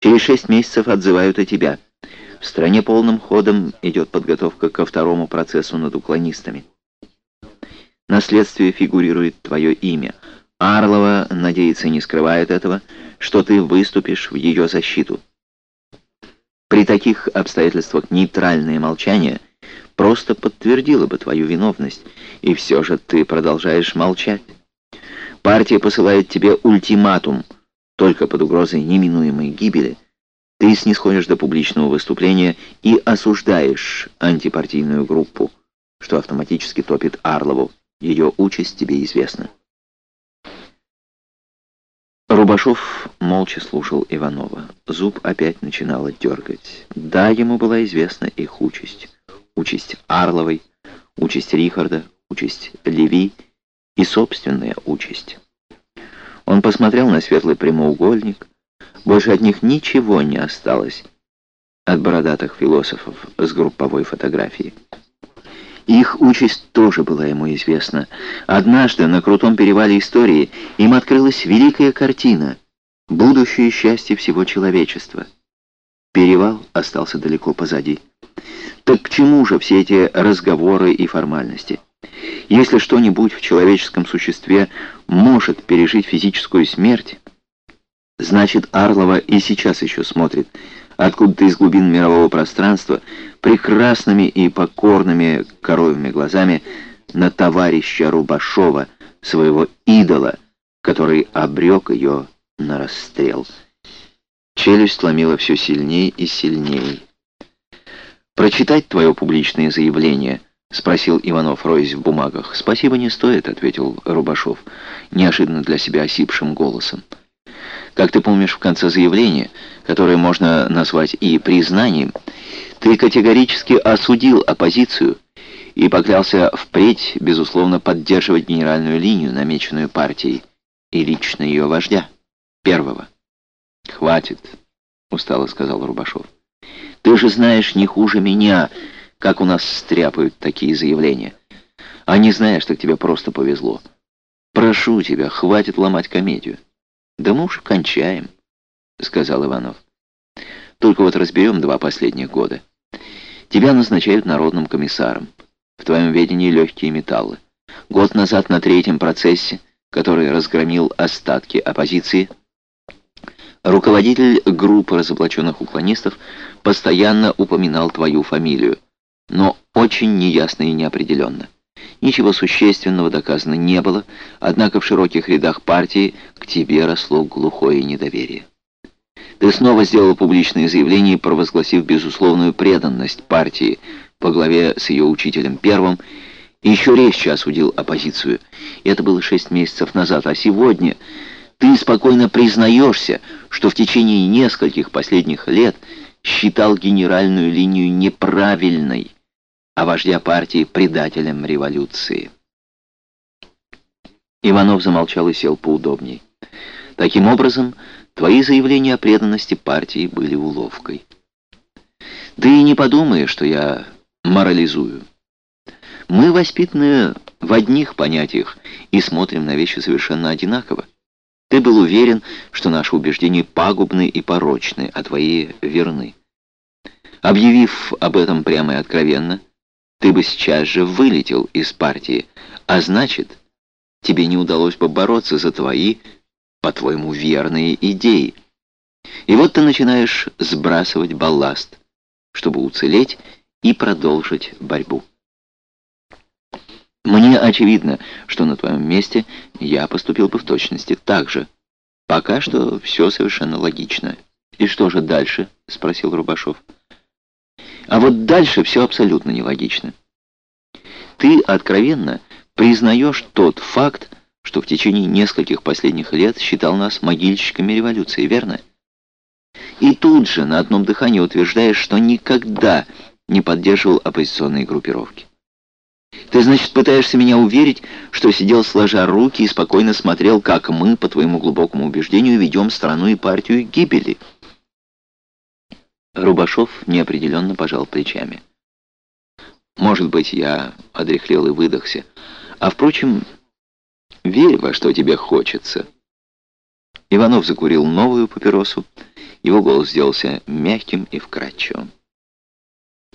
Через шесть месяцев отзывают и тебя. В стране полным ходом идет подготовка ко второму процессу над уклонистами. На следствии фигурирует твое имя. Арлова, надеется, не скрывает этого, что ты выступишь в ее защиту. При таких обстоятельствах нейтральное молчание просто подтвердило бы твою виновность, и все же ты продолжаешь молчать. Партия посылает тебе ультиматум, только под угрозой неминуемой гибели. Ты снисходишь до публичного выступления и осуждаешь антипартийную группу, что автоматически топит Арлову. Ее участь тебе известна. Рубашов молча слушал Иванова. Зуб опять начинало дергать. Да, ему была известна их участь. Участь Арловой, участь Рихарда, участь Леви и собственная участь. Он посмотрел на светлый прямоугольник. Больше от них ничего не осталось от бородатых философов с групповой фотографией. Их участь тоже была ему известна. Однажды на крутом перевале истории им открылась великая картина «Будущее счастье всего человечества». Перевал остался далеко позади. Так к чему же все эти разговоры и формальности? Если что-нибудь в человеческом существе может пережить физическую смерть, значит Арлова и сейчас еще смотрит откуда-то из глубин мирового пространства, прекрасными и покорными коровьими глазами на товарища Рубашова, своего идола, который обрек ее на расстрел. Челюсть ломила все сильнее и сильнее. «Прочитать твое публичное заявление?» — спросил Иванов, роясь в бумагах. «Спасибо не стоит», — ответил Рубашов, неожиданно для себя осипшим голосом. Как ты помнишь в конце заявления, которое можно назвать и признанием, ты категорически осудил оппозицию и поклялся впредь, безусловно, поддерживать генеральную линию, намеченную партией, и лично ее вождя, первого. «Хватит», — устало сказал Рубашов. «Ты же знаешь не хуже меня, как у нас стряпают такие заявления. А не знаешь, так тебе просто повезло. Прошу тебя, хватит ломать комедию». «Да мы уж кончаем», — сказал Иванов. «Только вот разберем два последних года. Тебя назначают народным комиссаром. В твоем ведении легкие металлы. Год назад на третьем процессе, который разгромил остатки оппозиции, руководитель группы разоблаченных уклонистов постоянно упоминал твою фамилию, но очень неясно и неопределенно. Ничего существенного доказано не было, однако в широких рядах партии к тебе росло глухое недоверие. Ты снова сделал публичное заявление, провозгласив безусловную преданность партии по главе с ее учителем первым, и еще резче осудил оппозицию. Это было шесть месяцев назад, а сегодня ты спокойно признаешься, что в течение нескольких последних лет считал генеральную линию неправильной, а вождя партии предателем революции. Иванов замолчал и сел поудобней. Таким образом, твои заявления о преданности партии были уловкой. Да и не подумай, что я морализую. Мы воспитаны в одних понятиях и смотрим на вещи совершенно одинаково. Ты был уверен, что наши убеждения пагубны и порочны, а твои верны. Объявив об этом прямо и откровенно, ты бы сейчас же вылетел из партии, а значит, тебе не удалось бы бороться за твои, по-твоему, верные идеи. И вот ты начинаешь сбрасывать балласт, чтобы уцелеть и продолжить борьбу. Мне очевидно, что на твоем месте я поступил бы в точности так же. Пока что все совершенно логично. «И что же дальше?» — спросил Рубашов. А вот дальше все абсолютно нелогично. Ты откровенно признаешь тот факт, что в течение нескольких последних лет считал нас могильщиками революции, верно? И тут же на одном дыхании утверждаешь, что никогда не поддерживал оппозиционные группировки. Ты, значит, пытаешься меня уверить, что сидел сложа руки и спокойно смотрел, как мы, по твоему глубокому убеждению, ведем страну и партию гибели. Рубашов неопределенно пожал плечами. «Может быть, я одряхлел и выдохся. А, впрочем, верь во что тебе хочется». Иванов закурил новую папиросу Его голос сделался мягким и вкрадчивым.